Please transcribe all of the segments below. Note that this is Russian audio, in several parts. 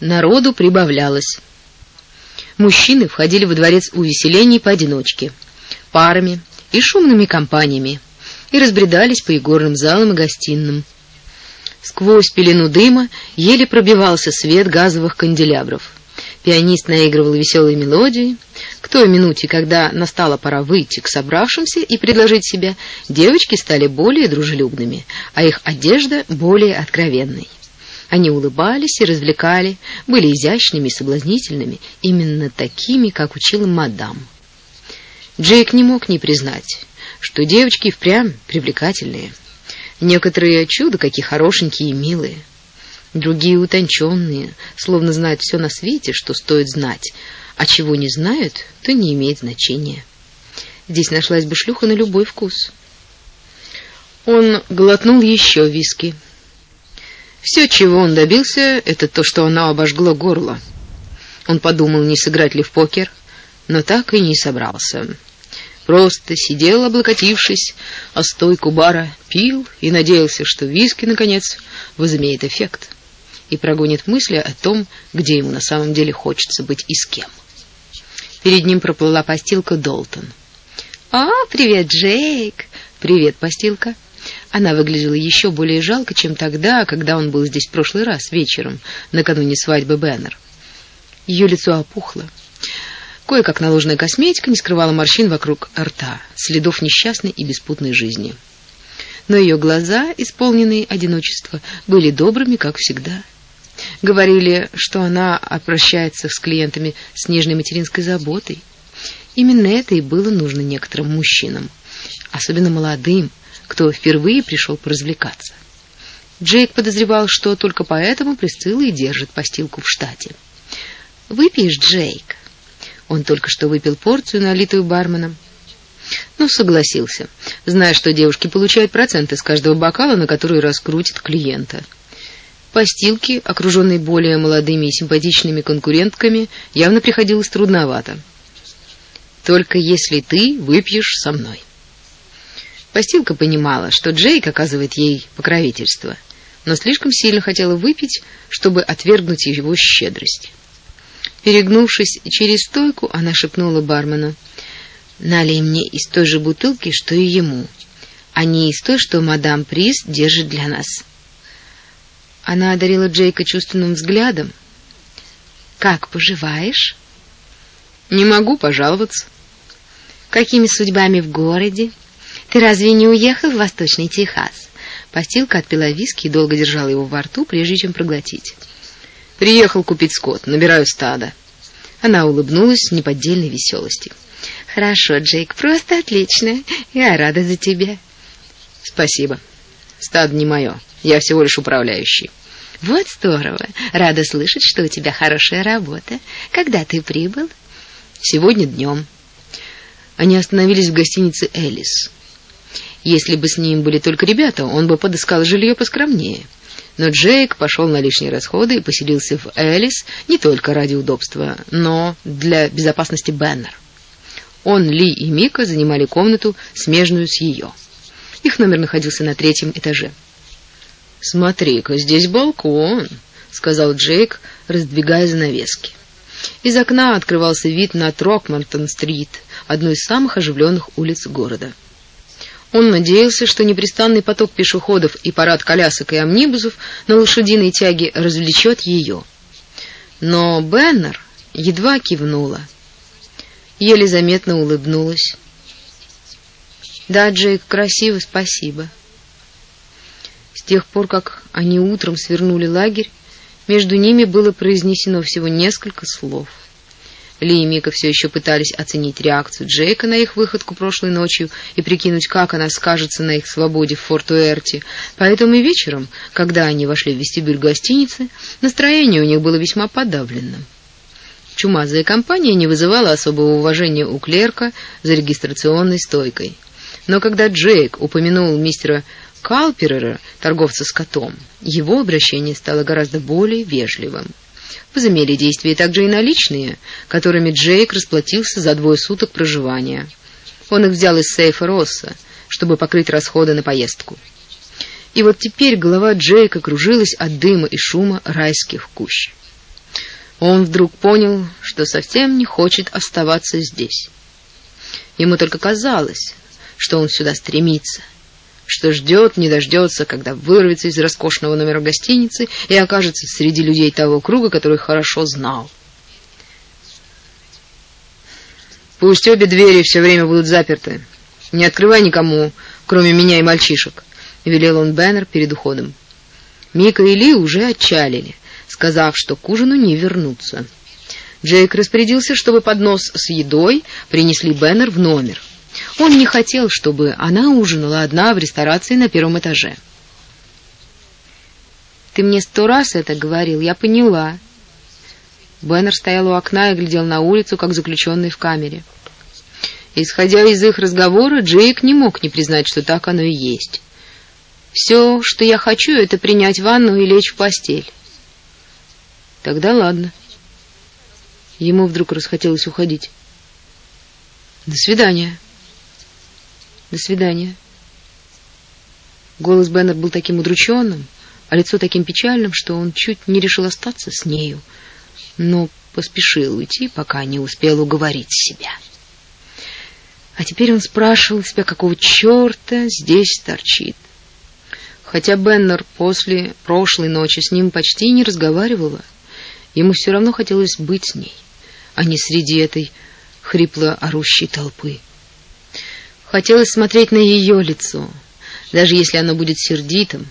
Народу прибавлялось. Мужчины входили во дворец увеселений поодиночке, парами и шумными компаниями и разбредались по игорным залам и гостиным. Сквозь пелену дыма еле пробивался свет газовых канделябров. Пианист наигрывал веселые мелодии. К той минуте, когда настала пора выйти к собравшимся и предложить себя, девочки стали более дружелюбными, а их одежда более откровенной. Они улыбались и развлекали, были изящными и соблазнительными, именно такими, как учила мадам. Джейк не мог не признать, что девочки впрямь привлекательные. Некоторые чудо какие хорошенькие и милые, другие утонченные, словно знают все на свете, что стоит знать, а чего не знают, то не имеет значения. Здесь нашлась бы шлюха на любой вкус. Он глотнул еще виски. Все, чего он добился, это то, что она обожгла горло. Он подумал, не сыграть ли в покер, но так и не собрался. Просто сидел, облокотившись о стойку бара, пил и надеялся, что виски, наконец, возымеет эффект и прогонит мысли о том, где ему на самом деле хочется быть и с кем. Перед ним проплыла постилка Долтон. «А, привет, Джейк!» «Привет, постилка!» Она выглядела еще более жалко, чем тогда, когда он был здесь в прошлый раз, вечером, накануне свадьбы Беннер. Ее лицо опухло. Кое-как наложенная косметика не скрывала морщин вокруг рта, следов несчастной и беспутной жизни. Но ее глаза, исполненные одиночества, были добрыми, как всегда. Говорили, что она обращается с клиентами с нежной материнской заботой. Именно это и было нужно некоторым мужчинам, особенно молодым, кто впервые пришел поразвлекаться. Джейк подозревал, что только поэтому Присцилла и держит постилку в штате. «Выпьешь, Джейк?» Он только что выпил порцию, налитую барменом. Ну, согласился, зная, что девушки получают проценты с каждого бокала, на который раскрутит клиента. Постилке, окруженной более молодыми и симпатичными конкурентками, явно приходилось трудновато. «Только если ты выпьешь со мной». Постилка понимала, что Джейк оказывает ей покровительство, но слишком сильно хотела выпить, чтобы отвергнуть его щедрость. Перегнувшись через стойку, она шепнула бармену: "Налей мне из той же бутылки, что и ему, а не из той, что мадам Приз держит для нас". Она одарила Джейка чувственным взглядом. "Как поживаешь?" "Не могу пожаловаться". "Какими судьбами в городе?" Ты разве не уехал в Восточный Техас? Постилка отпила виски и долго держала его во рту, прежде чем проглотить. Приехал купить скот, набираю стадо. Она улыбнулась с неподдельной веселостью. Хорошо, Джейк, просто отлично. Я рада за тебя. Спасибо. Стадо не мое. Я всего лишь управляющий. Вот здорово. Рада слышать, что у тебя хорошая работа. Когда ты прибыл? Сегодня днем. Они остановились в гостинице Элис. Если бы с ним были только ребята, он бы подыскал жилье поскромнее. Но Джейк пошел на лишние расходы и поселился в Элис не только ради удобства, но для безопасности Беннер. Он, Ли и Мика занимали комнату, смежную с ее. Их номер находился на третьем этаже. «Смотри-ка, здесь балкон», — сказал Джейк, раздвигая занавески. Из окна открывался вид на Трокмартон-стрит, одну из самых оживленных улиц города. Он надеялся, что непрестанный поток пешеходов и парад колясок и амнибусов на лошадиной тяге развлечет ее. Но Беннер едва кивнула, еле заметно улыбнулась. «Да, Джейк, красиво, спасибо». С тех пор, как они утром свернули лагерь, между ними было произнесено всего несколько слов — ли и Мика все еще пытались оценить реакцию Джейка на их выходку прошлой ночью и прикинуть, как она скажется на их свободе в Форт-Уэрте. Поэтому и вечером, когда они вошли в вестибюль гостиницы, настроение у них было весьма подавленным. Чумазая компания не вызывала особого уважения у клерка за регистрационной стойкой. Но когда Джейк упомянул мистера Калперера, торговца скотом, его обращение стало гораздо более вежливым возымели действие также и наличные, которыми Джейк расплатился за двое суток проживания. Он их взял из сейфа Росса, чтобы покрыть расходы на поездку. И вот теперь голова Джейка кружилась от дыма и шума райских кущ. Он вдруг понял, что совсем не хочет оставаться здесь. Ему только казалось, что он сюда стремится, что ждет, не дождется, когда вырвется из роскошного номера гостиницы и окажется среди людей того круга, который хорошо знал. Пусть обе двери все время будут заперты. Не открывай никому, кроме меня и мальчишек, велел он Беннер перед уходом. Мика и Ли уже отчалили, сказав, что к ужину не вернутся. Джейк распорядился, чтобы поднос с едой принесли Беннер в номер. Он не хотел, чтобы она ужинала одна в ресторации на первом этаже. «Ты мне сто раз это говорил, я поняла». Беннер стоял у окна и глядел на улицу, как заключенный в камере. Исходя из их разговора, Джейк не мог не признать, что так оно и есть. «Все, что я хочу, это принять ванну и лечь в постель». «Тогда ладно». Ему вдруг расхотелось уходить. «До свидания». «До свидания». Голос Беннер был таким удрученным, а лицо таким печальным, что он чуть не решил остаться с нею, но поспешил уйти, пока не успел уговорить себя. А теперь он спрашивал себя, какого черта здесь торчит. Хотя Беннер после прошлой ночи с ним почти не разговаривала, ему все равно хотелось быть с ней а не среди этой хрипло орущей толпы. Хотелось смотреть на ее лицо, даже если оно будет сердитым,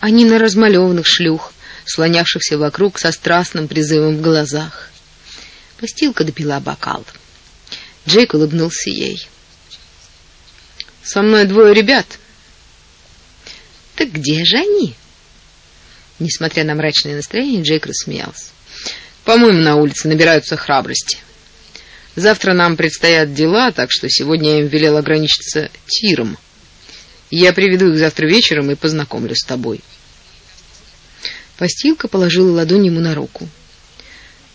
а не на размалеванных шлюх, слонявшихся вокруг со страстным призывом в глазах. Постилка допила бокал. Джейк улыбнулся ей. «Со мной двое ребят». «Так где же они?» Несмотря на мрачное настроение, Джейк рассмеялся. По-моему, на улице набираются храбрости. Завтра нам предстоят дела, так что сегодня я им велел ограничиться тиром. Я приведу их завтра вечером и познакомлю с тобой. Постилка положила ладонь ему на руку.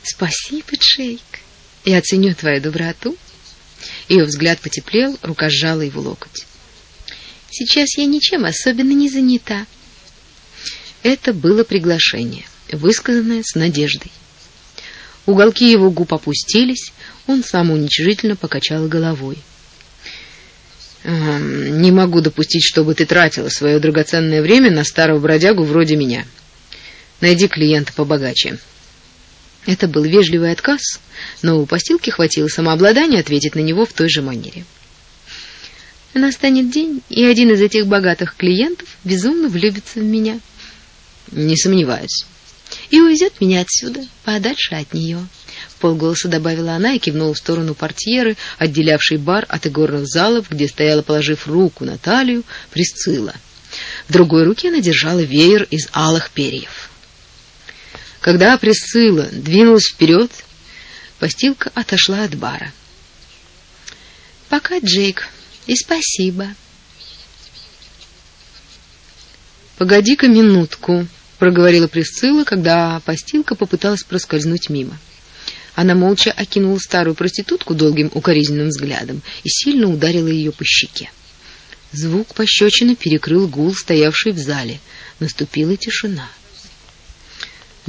Спасибо, Джейк. Я оценю твою доброту. Ее взгляд потеплел, рука сжала его локоть. Сейчас я ничем особенно не занята. Это было приглашение, высказанное с надеждой. Уголки его губ опустились, он самоуничижительно покачал головой. «Не могу допустить, чтобы ты тратила свое драгоценное время на старого бродягу вроде меня. Найди клиента побогаче». Это был вежливый отказ, но у постилки хватило самообладания ответить на него в той же манере. Настанет день, и один из этих богатых клиентов безумно влюбится в меня. Не сомневаюсь и увезет меня отсюда, подальше от нее. В полголоса добавила она и кивнула в сторону портьеры, отделявшей бар от игорных залов, где стояла, положив руку на талию, Присцилла. В другой руке она держала веер из алых перьев. Когда Присцилла двинулась вперед, постилка отошла от бара. «Пока, Джейк, и спасибо». «Погоди-ка минутку», проговорила Присцилла, когда постилка попыталась проскользнуть мимо. Она молча окинула старую проститутку долгим укоризненным взглядом и сильно ударила ее по щеке. Звук пощечины перекрыл гул, стоявший в зале. Наступила тишина.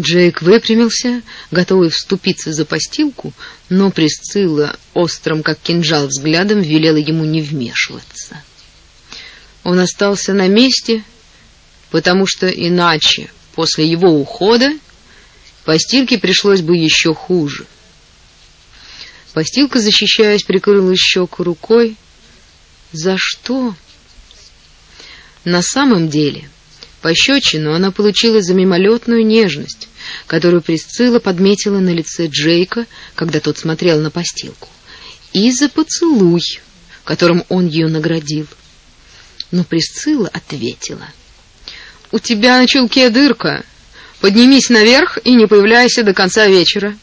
Джейк выпрямился, готовый вступиться за постилку, но Присцилла острым, как кинжал, взглядом велела ему не вмешиваться. Он остался на месте, потому что иначе После его ухода постилке пришлось бы еще хуже. Постилка, защищаясь, прикрыла щеку рукой. За что? На самом деле, пощечину она получила за мимолетную нежность, которую Присцилла подметила на лице Джейка, когда тот смотрел на постилку, и за поцелуй, которым он ее наградил. Но Присцилла ответила — у тебя на чулке дырка. Поднимись наверх и не появляйся до конца вечера.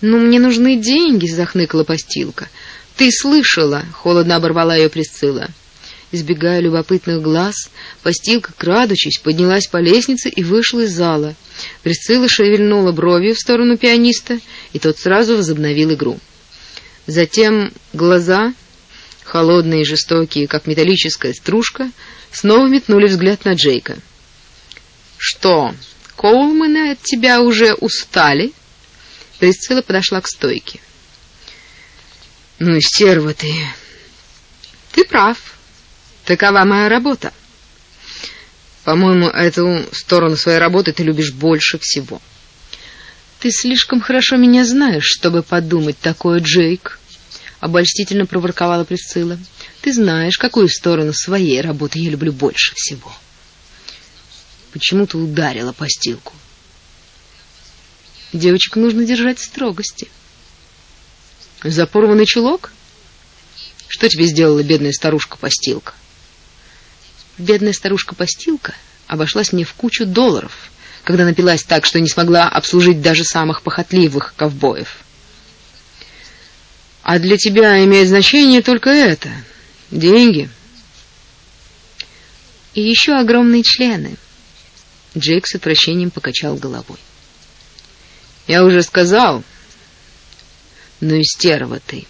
Ну, мне нужны деньги, захныкала постилка. Ты слышала, холодно оборвала ее Присцилла. Избегая любопытных глаз, постилка, крадучись, поднялась по лестнице и вышла из зала. Присцилла шевельнула бровью в сторону пианиста, и тот сразу возобновил игру. Затем глаза, холодные и жестокие, как металлическая стружка, снова метнули взгляд на Джейка. «Что, Коулманы от тебя уже устали?» Присцилла подошла к стойке. «Ну и стерва ты!» «Ты прав. Такова моя работа. По-моему, эту сторону своей работы ты любишь больше всего». «Ты слишком хорошо меня знаешь, чтобы подумать такое, Джейк», — обольстительно проворковала Присцилла. «Ты знаешь, какую сторону своей работы я люблю больше всего». «Почему ты ударила постилку?» «Девочек нужно держать в строгости». «За порванный чулок?» «Что тебе сделала бедная старушка-постилка?» «Бедная старушка-постилка обошлась мне в кучу долларов» когда напилась так, что не смогла обслужить даже самых похотливых ковбоев. А для тебя имеет значение только это — деньги. И еще огромные члены. Джейк с отвращением покачал головой. Я уже сказал, ну и стерва ты.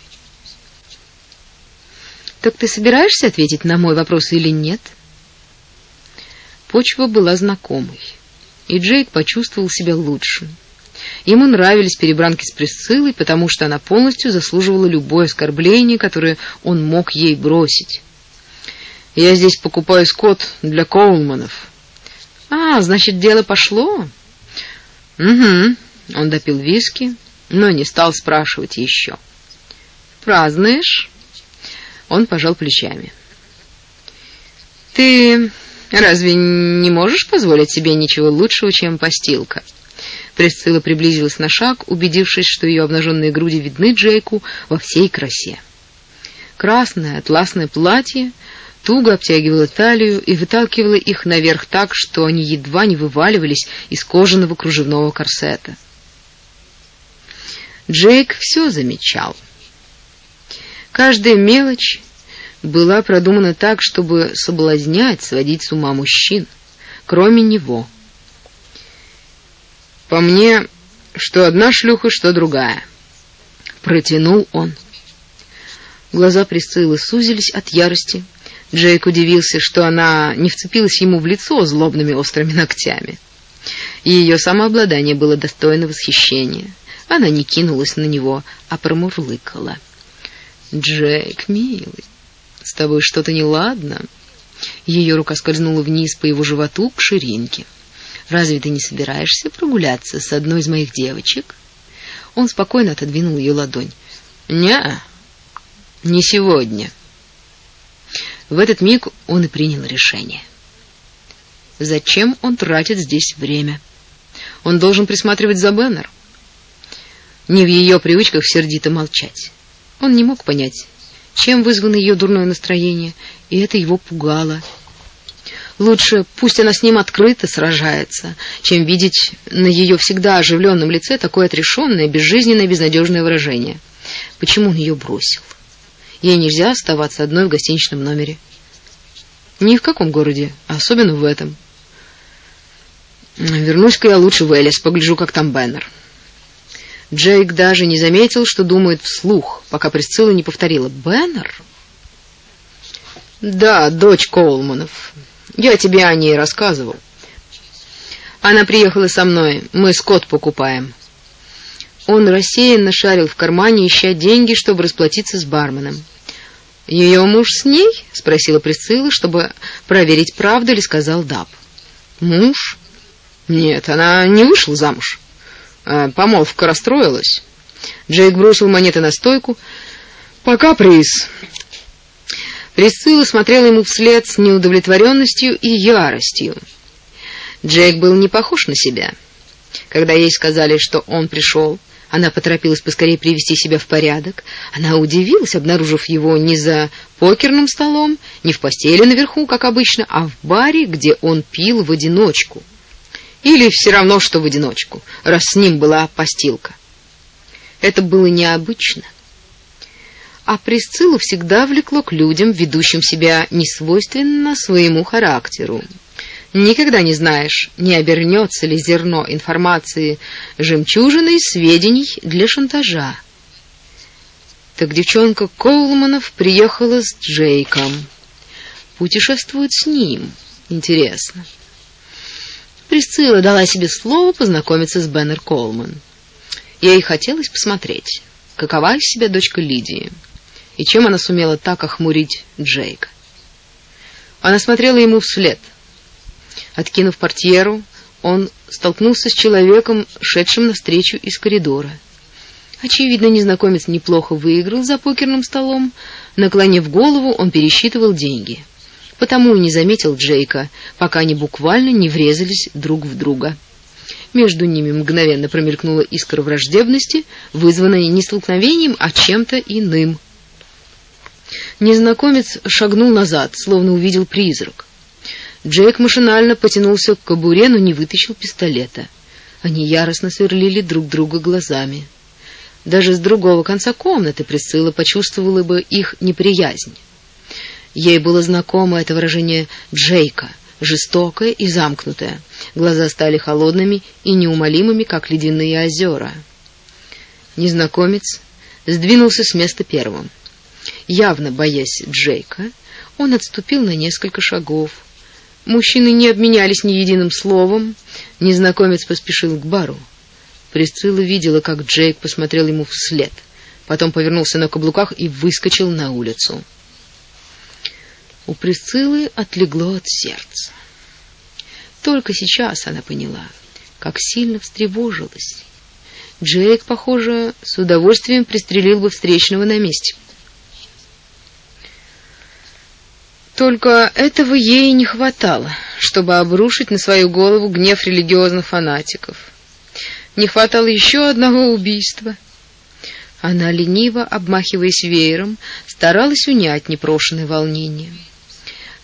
Так ты собираешься ответить на мой вопрос или нет? Почва была знакомой и Джейк почувствовал себя лучше. Ему нравились перебранки с Присциллой, потому что она полностью заслуживала любое оскорбление, которое он мог ей бросить. «Я здесь покупаю скот для Коулманов». «А, значит, дело пошло?» «Угу». Он допил виски, но не стал спрашивать еще. «Празднуешь?» Он пожал плечами. «Ты Разве не можешь позволить себе ничего лучшего, чем постилка? Присцилла приблизилась на шаг, убедившись, что ее обнаженные груди видны Джейку во всей красе. Красное атласное платье туго обтягивало талию и выталкивало их наверх так, что они едва не вываливались из кожаного кружевного корсета. Джейк все замечал. Каждая мелочь была продумана так, чтобы соблазнять, сводить с ума мужчин, кроме него. По мне, что одна шлюха, что другая. Протянул он. Глаза Присциллы сузились от ярости. Джейк удивился, что она не вцепилась ему в лицо злобными острыми ногтями. Ее самообладание было достойно восхищения. Она не кинулась на него, а промурлыкала. «Джейк, милый, с тобой что-то неладно?» Ее рука скользнула вниз по его животу к ширинке. «Разве ты не собираешься прогуляться с одной из моих девочек?» Он спокойно отодвинул ее ладонь. «Не, не сегодня». В этот миг он и принял решение. Зачем он тратит здесь время? Он должен присматривать за Беннер. Не в ее привычках сердито молчать. Он не мог понять, чем вызвано ее дурное настроение, и это его пугало. Лучше пусть она с ним открыто сражается, чем видеть на ее всегда оживленном лице такое отрешенное, безжизненное, безнадежное выражение. Почему он ее бросил? Ей нельзя оставаться одной в гостиничном номере. Ни в каком городе, а особенно в этом. Вернусь-ка я лучше в Элис, погляжу, как там Беннер. Джейк даже не заметил, что думает вслух, пока Присцилла не повторила «Беннер?» «Да, дочь Колманов. Я тебе о ней рассказывал. Она приехала со мной, мы скот покупаем». Он рассеянно шарил в кармане, ища деньги, чтобы расплатиться с барменом. «Ее муж с ней?» — спросила Присцилла, чтобы проверить, правду ли сказал Даб. «Муж? Нет, она не вышла замуж». А, помолвка расстроилась. Джейк бросил монеты на стойку. «Пока приз». Присцилла смотрела ему вслед с неудовлетворенностью и яростью. Джейк был не похож на себя. Когда ей сказали, что он пришел, она поторопилась поскорее привести себя в порядок. Она удивилась, обнаружив его не за покерным столом, не в постели наверху, как обычно, а в баре, где он пил в одиночку. Или все равно, что в одиночку, раз с ним была постилка. Это было необычно. А Присциллу всегда влекло к людям, ведущим себя несвойственно своему характеру. Никогда не знаешь, не обернется ли зерно информации жемчужиной сведений для шантажа. Так девчонка Коулманов приехала с Джейком. Путешествует с ним. Интересно. Присцилла дала себе слово познакомиться с Беннер Колман. Ей хотелось посмотреть, какова из себя дочка Лидии, и чем она сумела так охмурить Джейка. Она смотрела ему вслед. Откинув портьеру, он столкнулся с человеком, шедшим навстречу из коридора. Очевидно, незнакомец неплохо выиграл за покерным столом. Наклонив голову, он пересчитывал деньги. Потому и не заметил Джейка, пока они буквально не врезались друг в друга. Между ними мгновенно промелькнула искра враждебности, вызванная не столкновением, а чем-то иным. Незнакомец шагнул назад, словно увидел призрак. Джейк машинально потянулся к кобуре, но не вытащил пистолета. Они яростно сверлили друг друга глазами. Даже с другого конца комнаты Присцилла почувствовала бы их неприязнь. Ей было знакомо это выражение Джейка, жестокое и замкнутое. Глаза стали холодными и неумолимыми, как ледяные озера. Незнакомец сдвинулся с места первым. Явно боясь Джейка, он отступил на несколько шагов. Мужчины не обменялись ни единым словом. Незнакомец поспешил к бару. Присцилла видела, как Джейк посмотрел ему вслед, потом повернулся на каблуках и выскочил на улицу. У Присциллы отлегло от сердца. Только сейчас она поняла, как сильно встревожилась. Джейк, похоже, с удовольствием пристрелил бы встречного на месте. Только этого ей не хватало, чтобы обрушить на свою голову гнев религиозных фанатиков. Не хватало еще одного убийства. Она лениво, обмахиваясь веером, старалась унять непрошенное волнение.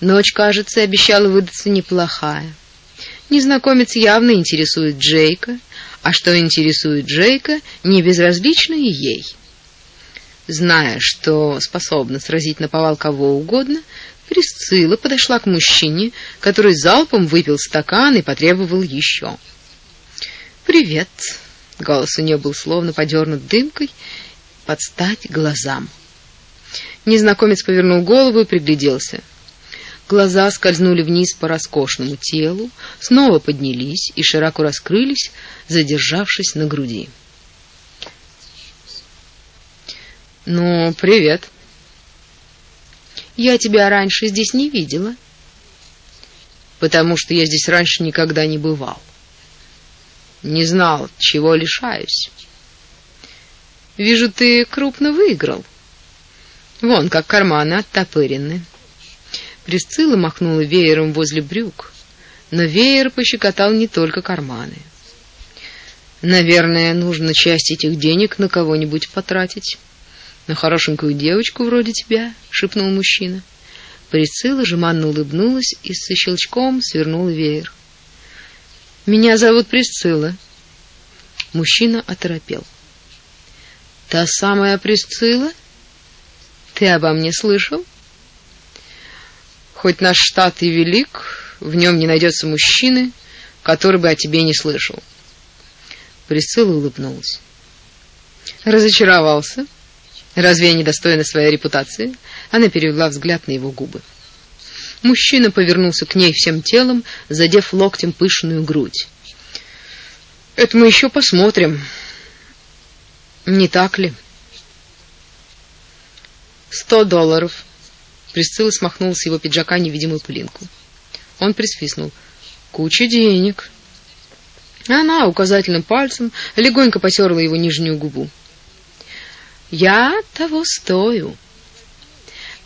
Ночь, кажется, обещала выдаться неплохая. Незнакомец явно интересует Джейка, а что интересует Джейка, не безразлично и ей. Зная, что способна сразить наповал кого угодно, Присцилла подошла к мужчине, который залпом выпил стакан и потребовал еще. «Привет!» — голос у нее был словно подернут дымкой под стать глазам. Незнакомец повернул голову и пригляделся. Глаза скользнули вниз по роскошному телу, снова поднялись и широко раскрылись, задержавшись на груди. «Ну, привет!» «Я тебя раньше здесь не видела». «Потому что я здесь раньше никогда не бывал». Не знал, чего лишаюсь. Вижу, ты крупно выиграл. Вон, как карманы оттопырены. Присцилла махнула веером возле брюк, но веер пощекотал не только карманы. Наверное, нужно часть этих денег на кого-нибудь потратить. На хорошенькую девочку вроде тебя, шепнул мужчина. Присцилла жеманно улыбнулась и со щелчком свернула веер. Меня зовут Присцилла. Мужчина оторопел. Та самая Присцилла? Ты обо мне слышал? Хоть наш штат и велик, в нем не найдется мужчины, который бы о тебе не слышал. Присцилла улыбнулась. Разочаровался? Разве я недостойна своей репутации? Она перевела взгляд на его губы. Мужчина повернулся к ней всем телом, задев локтем пышную грудь. Это мы еще посмотрим. Не так ли? Сто долларов. Присцилла смахнула с его пиджака невидимую пылинку. Он присвистнул. Куча денег. Она указательным пальцем легонько потерла его нижнюю губу. Я того стою.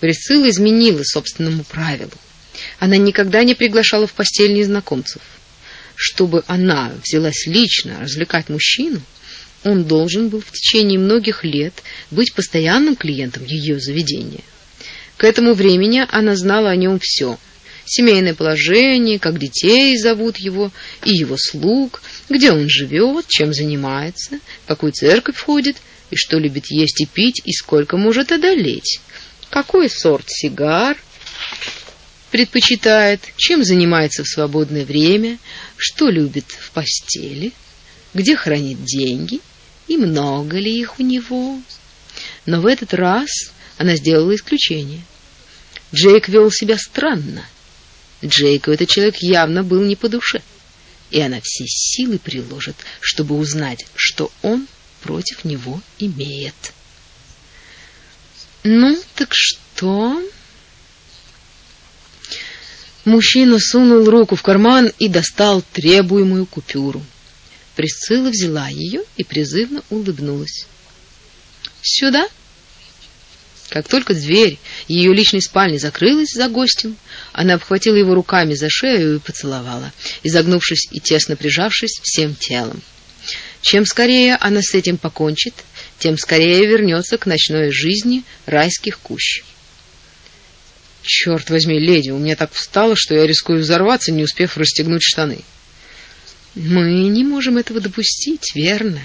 Присцилла изменила собственному правилу. Она никогда не приглашала в постель незнакомцев. Чтобы она взялась лично развлекать мужчину, он должен был в течение многих лет быть постоянным клиентом ее заведения. К этому времени она знала о нем все: семейное положение, как детей зовут его и его слуг, где он живет, чем занимается, в какую церковь ходит и что любит есть и пить и сколько может одолеть, какой сорт сигар предпочитает, чем занимается в свободное время, что любит в постели, где хранит деньги и много ли их у него. Но в этот раз она сделала исключение. Джейк вел себя странно. Джейку этот человек явно был не по душе. и она все силы приложит, чтобы узнать, что он против него имеет. Ну, так что? Мужчина сунул руку в карман и достал требуемую купюру. Присцилла взяла ее и призывно улыбнулась. «Сюда?» Как только дверь ее личной спальни закрылась за гостем, она обхватила его руками за шею и поцеловала, изогнувшись и тесно прижавшись всем телом. Чем скорее она с этим покончит, тем скорее вернется к ночной жизни райских кущ. Черт возьми, леди, у меня так встало, что я рискую взорваться, не успев расстегнуть штаны. Мы не можем этого допустить, верно?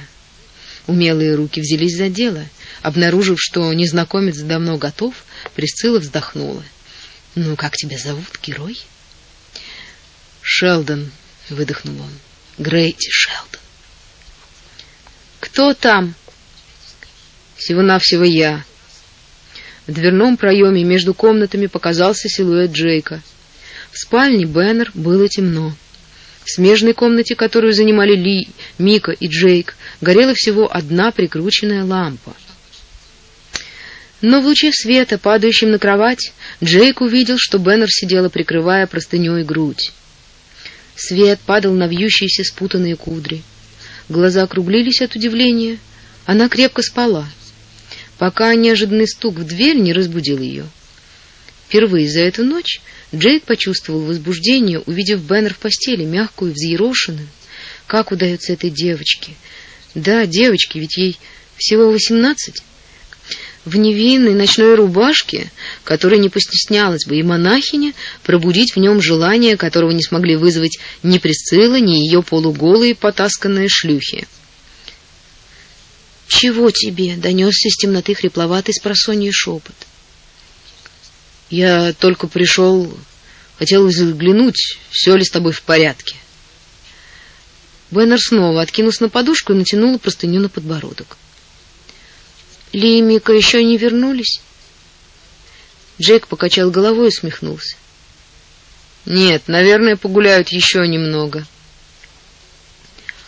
Умелые руки взялись за дело. Обнаружив, что незнакомец давно готов, Присцилла вздохнула. «Ну, как тебя зовут, герой?» «Шелдон», — выдохнул он. «Грейти Шелдон». «Кто там?» «Всего-навсего я». В дверном проеме между комнатами показался силуэт Джейка. В спальне Беннер было темно. В смежной комнате, которую занимали Ли, Мика и Джейк, горела всего одна прикрученная лампа. Но в луче света, падающем на кровать, Джейк увидел, что Беннер сидела, прикрывая простыней грудь. Свет падал на вьющиеся спутанные кудри. Глаза округлились от удивления. Она крепко спала, пока неожиданный стук в дверь не разбудил ее. Впервые за эту ночь Джейк почувствовал возбуждение, увидев Беннер в постели, мягкую и взъерошенную. Как удается этой девочке? Да, девочке, ведь ей всего восемнадцать. В невинной ночной рубашке, которой не постеснялась бы и монахиня, пробудить в нем желание, которого не смогли вызвать ни Присцилла, ни ее полуголые потасканные шлюхи. «Чего тебе?» — донесся из темноты хрипловатый спросонье шепот. «Я только пришел, хотел взглянуть, все ли с тобой в порядке». Беннер снова откинулся на подушку и натянула простыню на подбородок. Ли и Мика еще не вернулись? Джек покачал головой и усмехнулся. Нет, наверное, погуляют еще немного.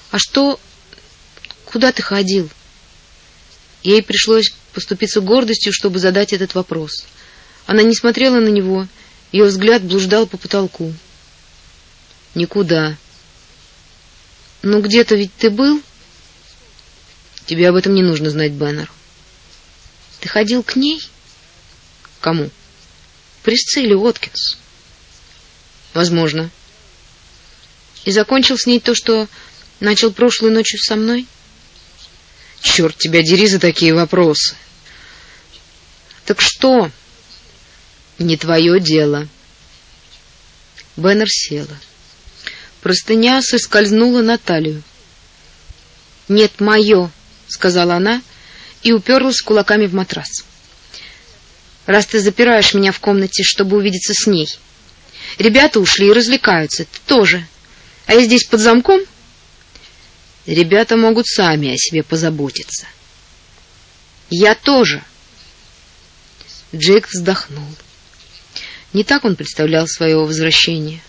А что... Куда ты ходил? Ей пришлось поступиться гордостью, чтобы задать этот вопрос. Она не смотрела на него, ее взгляд блуждал по потолку. Никуда. Ну где-то ведь ты был? Тебе об этом не нужно знать, Беннер. Ты ходил к ней? Кому? Присцилле Уоткинс. Возможно. И закончил с ней то, что начал прошлой ночью со мной? Черт тебя дери за такие вопросы. Так что? Не твое дело. Беннер села. Простыня соскользнула на талию. «Нет, мое», — сказала она, и уперлась кулаками в матрас. «Раз ты запираешь меня в комнате, чтобы увидеться с ней. Ребята ушли и развлекаются, ты тоже. А я здесь под замком?» «Ребята могут сами о себе позаботиться». «Я тоже». Джейк вздохнул. Не так он представлял свое возвращение.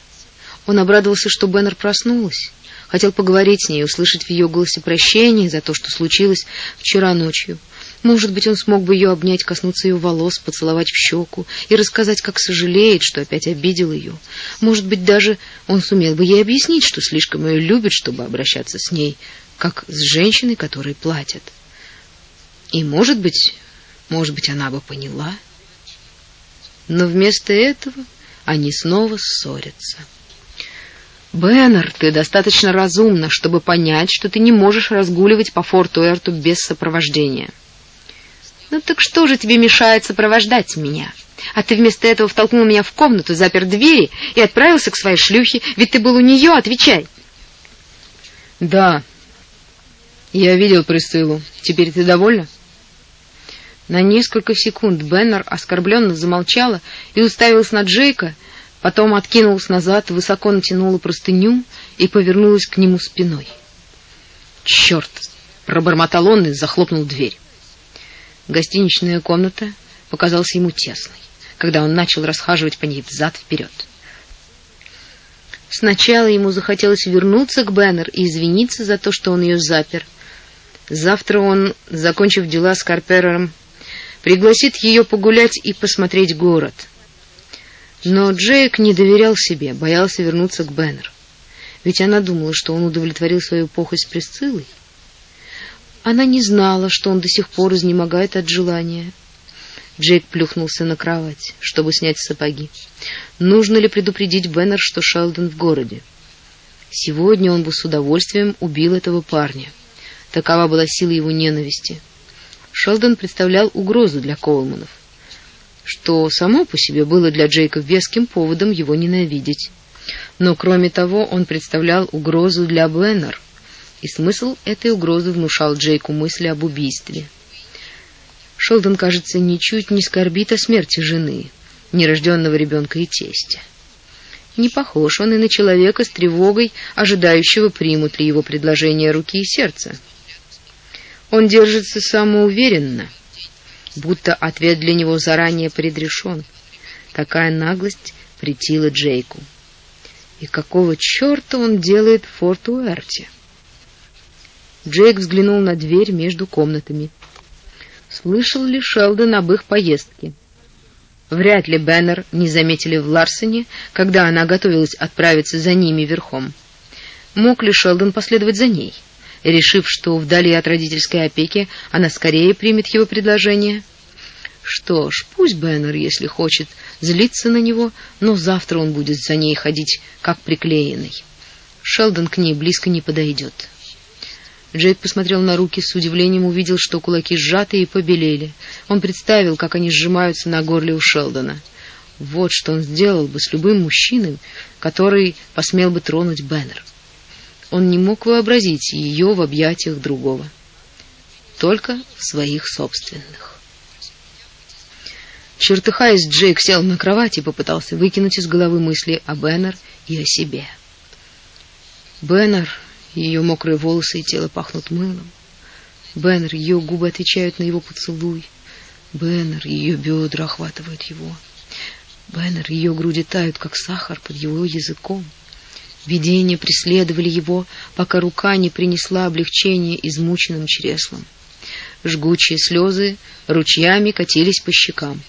Он обрадовался, что Беннер проснулась. Хотел поговорить с ней, услышать в ее голосе прощение за то, что случилось вчера ночью. Может быть, он смог бы ее обнять, коснуться ее волос, поцеловать в щеку и рассказать, как сожалеет, что опять обидел ее. Может быть, даже он сумел бы ей объяснить, что слишком ее любит, чтобы обращаться с ней, как с женщиной, которой платят. И, может быть, может быть, она бы поняла. Но вместо этого они снова ссорятся. Беннер, ты достаточно разумна, чтобы понять, что ты не можешь разгуливать по форту Эрту без сопровождения. Ну так что же тебе мешает сопровождать меня? А ты вместо этого втолкнул меня в комнату, запер двери и отправился к своей шлюхе, ведь ты был у нее, отвечай. Да. Я видел Присциллу. Теперь ты довольна? На несколько секунд Беннер оскорбленно замолчала и уставилась на Джейка, потом откинулась назад, высоко натянула простыню и повернулась к нему спиной. «Черт!» — пробормотал он и захлопнул дверь. Гостиничная комната показалась ему тесной, когда он начал расхаживать по ней взад-вперед. Сначала ему захотелось вернуться к Беннер и извиниться за то, что он ее запер. Завтра он, закончив дела с Карперером, пригласит ее погулять и посмотреть город. Но Джейк не доверял себе, боялся вернуться к Беннер. Ведь она думала, что он удовлетворил свою похоть с Присциллой. Она не знала, что он до сих пор изнемогает от желания. Джейк плюхнулся на кровать, чтобы снять сапоги. Нужно ли предупредить Беннер, что Шелдон в городе? Сегодня он бы с удовольствием убил этого парня. Такова была сила его ненависти. Шелдон представлял угрозу для Коулманов, что само по себе было для Джейка веским поводом его ненавидеть. Но кроме того, он представлял угрозу для Беннер и смысл этой угрозы внушал Джейку мысли об убийстве. Шелдон, кажется, ничуть не скорбит о смерти жены, нерожденного ребенка и тестя. Не похож он и на человека с тревогой, ожидающего, примут ли его предложение руки и сердца. Он держится самоуверенно, будто ответ для него заранее предрешен. Такая наглость претила Джейку. И какого черта он делает в Форт-Уэрте? Джейк взглянул на дверь между комнатами. Слышал ли Шелдон об их поездке? Вряд ли Беннер не заметили в Ларсоне, когда она готовилась отправиться за ними верхом. Мог ли Шелдон последовать за ней, решив, что вдали от родительской опеки она скорее примет его предложение? Что ж, пусть Беннер, если хочет, злиться на него, но завтра он будет за ней ходить, как приклеенный. Шелдон к ней близко не подойдет. Джейк посмотрел на руки с удивлением, увидел, что кулаки сжаты и побелели. Он представил, как они сжимаются на горле у Шелдона. Вот что он сделал бы с любым мужчиной, который посмел бы тронуть Беннер. Он не мог вообразить ее в объятиях другого, только в своих собственных. Чертыхаясь, Джейк сел на кровать и попытался выкинуть из головы мысли о Беннер и о себе. Беннер ее мокрые волосы и тело пахнут мылом. Беннер, ее губы отвечают на его поцелуй. Беннер, ее бедра охватывают его. Беннер, ее груди тают, как сахар под его языком. Видения преследовали его, пока рука не принесла облегчение измученным чреслам. Жгучие слезы ручьями катились по щекам.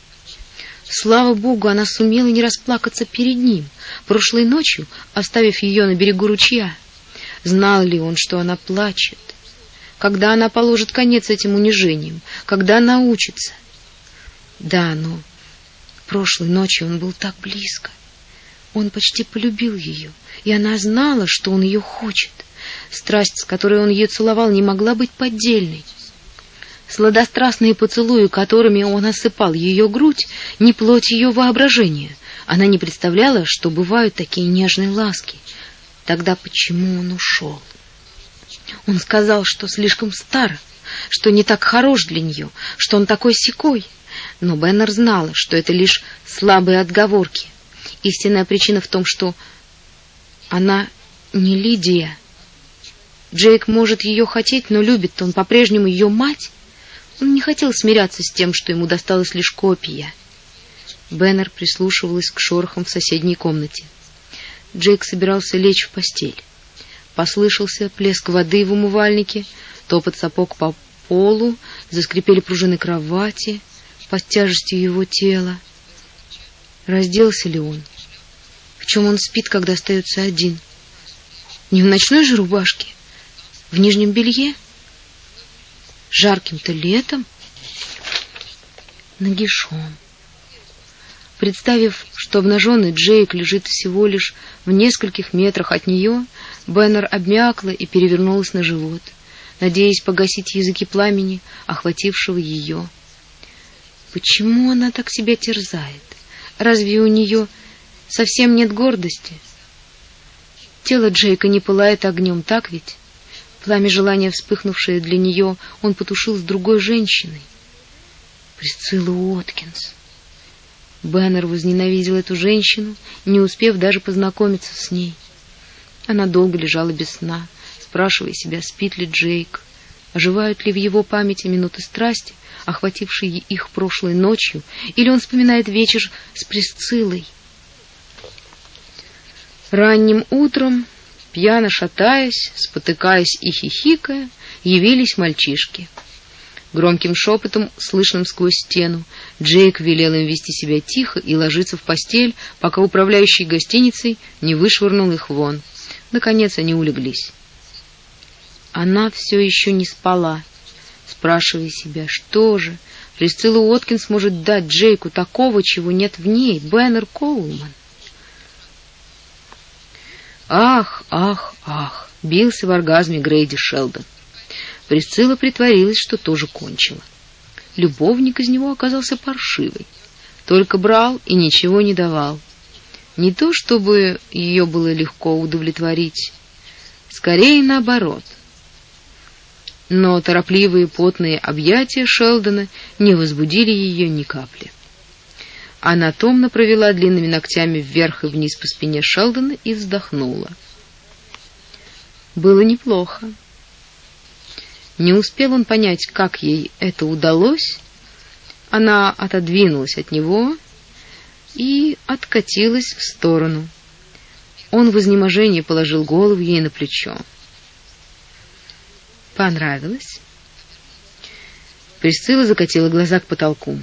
Слава богу, она сумела не расплакаться перед ним, прошлой ночью оставив ее на берегу ручья. Знал ли он, что она плачет? Когда она положит конец этим унижениям? Когда научится? Да, но прошлой ночью он был так близко. Он почти полюбил ее, и она знала, что он ее хочет. Страсть, с которой он ее целовал, не могла быть поддельной. Сладострастные поцелуи, которыми он осыпал ее грудь, не плоть ее воображения. Она не представляла, что бывают такие нежные ласки. Тогда почему он ушел? Он сказал, что слишком стар, что не так хорош для нее, что он такой секой. Но Беннер знала, что это лишь слабые отговорки. Истинная причина в том, что она не Лидия. Джейк может ее хотеть, но любит он по-прежнему ее мать. Он не хотел смиряться с тем, что ему досталась лишь копия. Беннер прислушивалась к шорохам в соседней комнате. Джейк собирался лечь в постель. Послышался плеск воды в умывальнике, топот сапог по полу, заскрипели пружины кровати под тяжестью его тела. Разделся ли он? Чем он спит, когда остается один? Не в ночной же рубашке, в нижнем белье? Жарким-то летом? Нагишом. Представив, что обнаженный Джейк лежит всего лишь в нескольких метрах от нее, Беннер обмякла и перевернулась на живот, надеясь погасить языки пламени, охватившего ее. Почему она так себя терзает? Разве у нее совсем нет гордости? Тело Джейка не пылает огнем, так ведь? Пламя желания, вспыхнувшее для нее, он потушил с другой женщиной. Присцилла Уоткинс. Беннер возненавидел эту женщину, не успев даже познакомиться с ней. Она долго лежала без сна, спрашивая себя, спит ли Джейк, оживают ли в его памяти минуты страсти, охватившие их прошлой ночью, или он вспоминает вечер с Присциллой. Ранним утром, пьяно шатаясь, спотыкаясь и хихикая, явились мальчишки. Громким шепотом, слышным сквозь стену, Джейк велел им вести себя тихо и ложиться в постель, пока управляющий гостиницей не вышвырнул их вон. Наконец они улеглись. Она все еще не спала, спрашивая себя, что же Присцилла Уоткинс может дать Джейку такого, чего нет в ней, Беннер Коулман. Ах, ах, ах, бился в оргазме Грейди Шелдон. Присцилла притворилась, что тоже кончила. Любовник из него оказался паршивый. Только брал и ничего не давал. Не то, чтобы ее было легко удовлетворить. Скорее наоборот. Но торопливые потные объятия Шелдона не возбудили ее ни капли. Она томно провела длинными ногтями вверх и вниз по спине Шелдона и вздохнула. Было неплохо. Не успел он понять, как ей это удалось, она отодвинулась от него и откатилась в сторону. Он в изнеможении положил голову ей на плечо. Понравилось? Присцилла закатила глаза к потолку.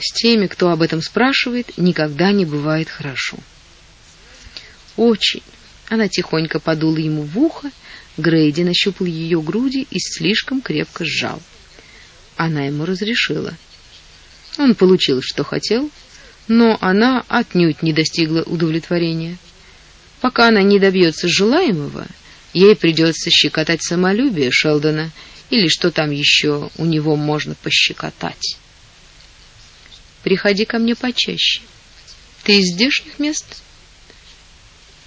С теми, кто об этом спрашивает, никогда не бывает хорошо. Очень. Она тихонько подула ему в ухо, Грейди нащупал ее груди и слишком крепко сжал. Она ему разрешила. Он получил, что хотел, но она отнюдь не достигла удовлетворения. Пока она не добьется желаемого, ей придется щекотать самолюбие Шелдона или что там еще у него можно пощекотать. Приходи ко мне почаще. Ты из здешних мест?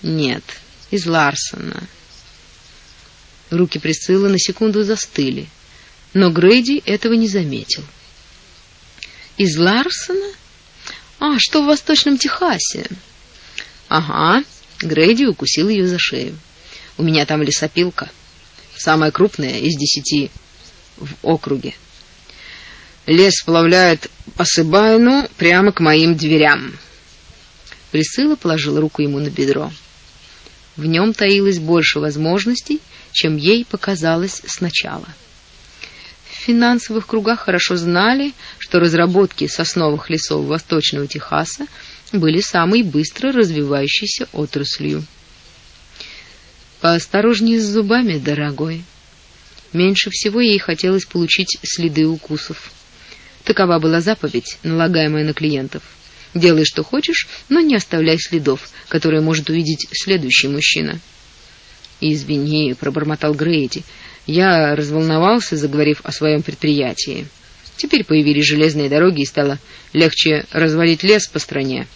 Нет, из Ларсона. Руки Присциллы на секунду застыли, но Грейди этого не заметил. Из Ларсона? А, что в Восточном Техасе? Ага, Грейди укусил ее за шею. У меня там лесопилка, самая крупная из десяти в округе. Лес сплавляет по Сыбайну прямо к моим дверям. Присыла положила руку ему на бедро. В нем таилось больше возможностей, чем ей показалось сначала. В финансовых кругах хорошо знали, что разработки сосновых лесов Восточного Техаса были самой быстро развивающейся отраслью. Поосторожнее с зубами, дорогой. Меньше всего ей хотелось получить следы укусов. Такова была заповедь, налагаемая на клиентов. Делай, что хочешь, но не оставляй следов, которые может увидеть следующий мужчина. «Извини», — пробормотал Грейди. «Я разволновался, заговорив о своем предприятии. Теперь появились железные дороги, и стало легче развалить лес по стране».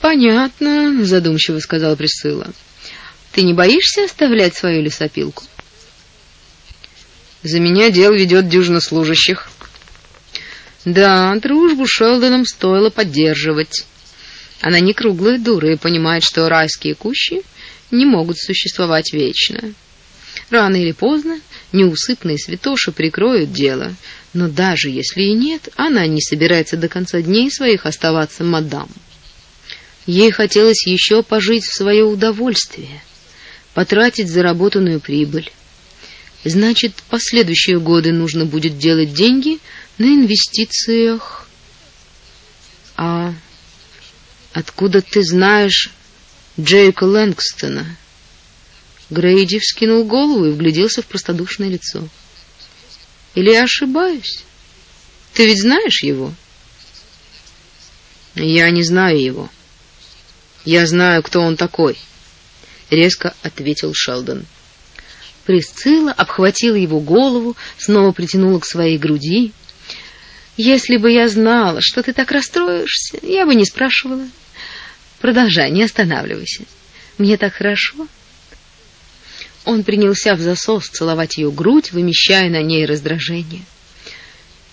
«Понятно», — задумчиво сказала Присцилла. «Ты не боишься оставлять свою лесопилку?» «За меня дел ведет дюжина служащих». Да, дружбу Шелдоном стоило поддерживать. Она не круглая дура и понимает, что райские кущи не могут существовать вечно. Рано или поздно неусыпные святоши прикроют дело, но даже если и нет, она не собирается до конца дней своих оставаться мадам. Ей хотелось еще пожить в свое удовольствие, потратить заработанную прибыль. Значит, последующие годы нужно будет делать деньги на инвестициях. А откуда ты знаешь Джейка Лэнгстона? Грейди вскинул голову и вгляделся в простодушное лицо. Или я ошибаюсь? Ты ведь знаешь его? Я не знаю его. Я знаю, кто он такой, резко ответил Шелдон. Присцилла обхватила его голову, снова притянула к своей груди. Если бы я знала, что ты так расстроишься, я бы не спрашивала. Продолжай, не останавливайся. Мне так хорошо. Он принялся в засос целовать ее грудь, вымещая на ней раздражение.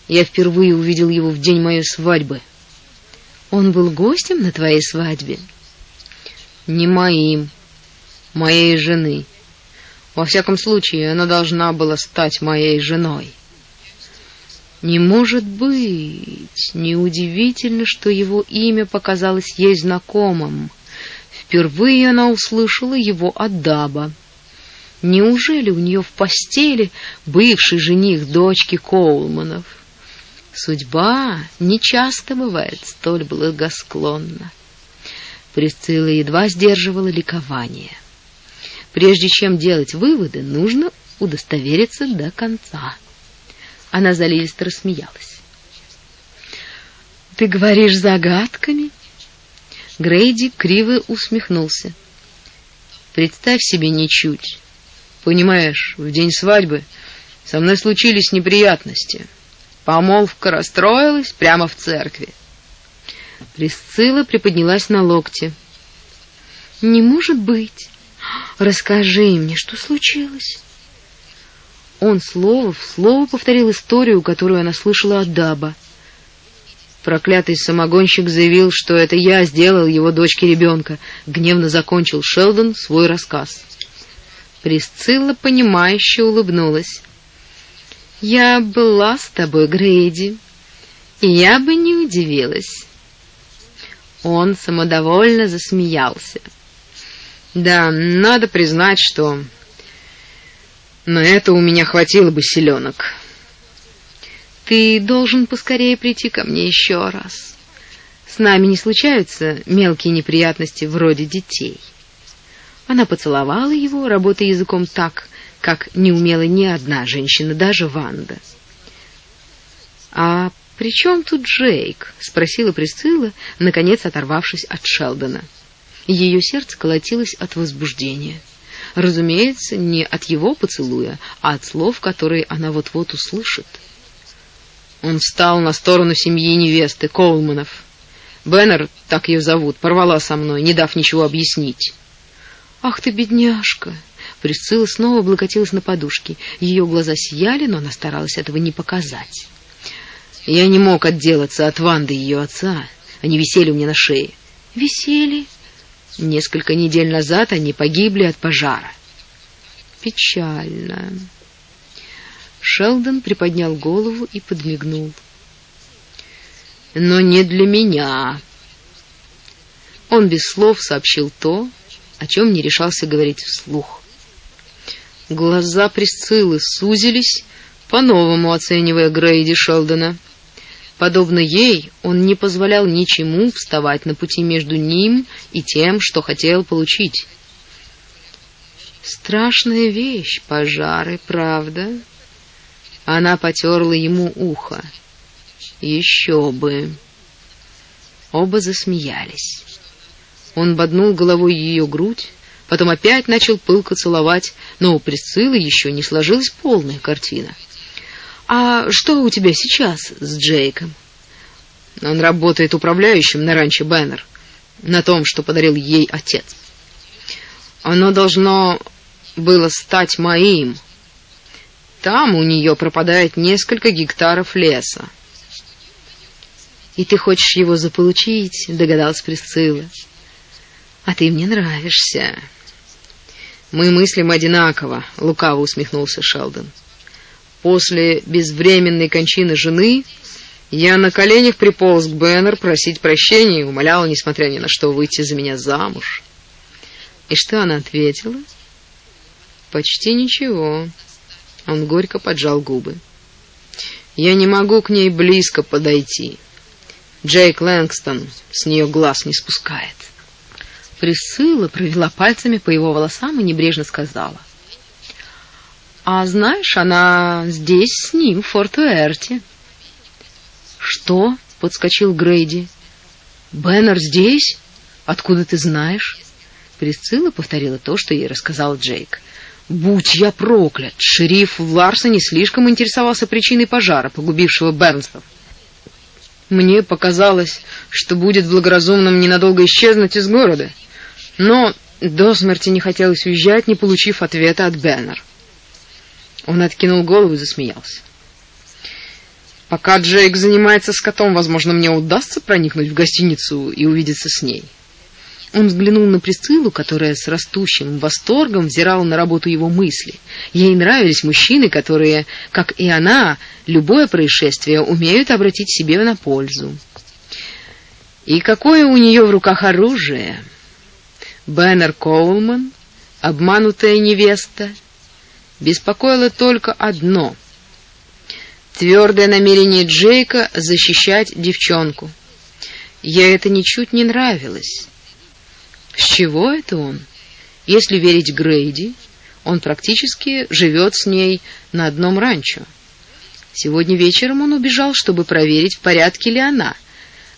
Я впервые увидел его в день моей свадьбы. Он был гостем на твоей свадьбе? Не моим, моей жены. Во всяком случае, она должна была стать моей женой. Не может быть! Неудивительно, что его имя показалось ей знакомым. Впервые она услышала его от Даба. Неужели у нее в постели бывший жених дочки Коулманов? Судьба нечасто бывает столь благосклонна. Присцилла едва сдерживала ликование. Прежде чем делать выводы, нужно удостовериться до конца. Она заливисто рассмеялась. «Ты говоришь загадками?» Грейди криво усмехнулся. «Представь себе ничуть. Понимаешь, в день свадьбы со мной случились неприятности». Помолвка расстроилась прямо в церкви. Присцилла приподнялась на локте. «Не может быть! Расскажи мне, что случилось?» Он слово в слово повторил историю, которую она слышала от Даба. Проклятый самогонщик заявил, что это я сделал его дочке ребенка. Гневно закончил Шелдон свой рассказ. Присцилла, понимающе улыбнулась. Я была с тобой, Грейди, и я бы не удивилась. Он самодовольно засмеялся. Да, надо признать, что на это у меня хватило бы силенок. Ты должен поскорее прийти ко мне еще раз. С нами не случаются мелкие неприятности вроде детей. Она поцеловала его, работая языком так, как не умела ни одна женщина, даже Ванда. «А при чем тут Джейк?» — спросила Присцилла, наконец оторвавшись от Шелдона. Ее сердце колотилось от возбуждения. Разумеется, не от его поцелуя, а от слов, которые она вот-вот услышит. Он встал на сторону семьи невесты Коулманов. Беннер, так ее зовут, порвала со мной, не дав ничего объяснить. «Ах ты, бедняжка!» Присцилла снова облокотилась на подушке. Ее глаза сияли, но она старалась этого не показать. Я не мог отделаться от Ванды и ее отца. Они висели у меня на шее. Висели? Несколько недель назад они погибли от пожара. Печально. Шелдон приподнял голову и подмигнул. Но не для меня. Он без слов сообщил то, о чем не решался говорить вслух. Глаза Присциллы сузились, по-новому оценивая Грейди Шелдона. Подобно ей, он не позволял ничему вставать на пути между ним и тем, что хотел получить. Страшная вещь, пожары, правда? Она потерла ему ухо. Еще бы. Оба засмеялись. Он боднул головой ее грудь, Потом опять начал пылко целовать, но у Присциллы еще не сложилась полная картина. «А что у тебя сейчас с Джейком?» «Он работает управляющим на ранчо Беннер, на том, что подарил ей отец. Оно должно было стать моим. Там у нее пропадает несколько гектаров леса». «И ты хочешь его заполучить?» — догадалась Присцилла. «А ты мне нравишься». Мы мыслим одинаково, лукаво усмехнулся Шелдон. После безвременной кончины жены я на коленях приполз к Беннер просить прощения и умолял, несмотря ни на что, выйти за меня замуж. И что она ответила? Почти ничего. Он горько поджал губы. Я не могу к ней близко подойти. Джейк Лэнгстон с нее глаз не спускает. Присыла провела пальцами по его волосам и небрежно сказала. «А знаешь, она здесь с ним, в Форт-Уэрте». «Что?» — подскочил Грейди. «Беннер здесь? Откуда ты знаешь?» Присцилла повторила то, что ей рассказал Джейк. «Будь я проклят! Шериф в Ларсоне слишком интересовался причиной пожара, погубившего Бернстов. Мне показалось, что будет благоразумным ненадолго исчезнуть из города». Но до смерти не хотелось уезжать, не получив ответа от Беннер. Он откинул голову и засмеялся. Пока Джейк занимается скотом, возможно, мне удастся проникнуть в гостиницу и увидеться с ней. Он взглянул на Присциллу, которая с растущим восторгом взирала на работу его мысли. Ей нравились мужчины, которые, как и она, любое происшествие умеют обратить себе на пользу. И какое у нее в руках оружие! Беннер Коулман, обманутая невеста, беспокоило только одно — твердое намерение Джейка защищать девчонку. Ей это ничуть не нравилось. С чего это он? Если верить Грейди, он практически живет с ней на одном ранчо. Сегодня вечером он убежал, чтобы проверить, в порядке ли она.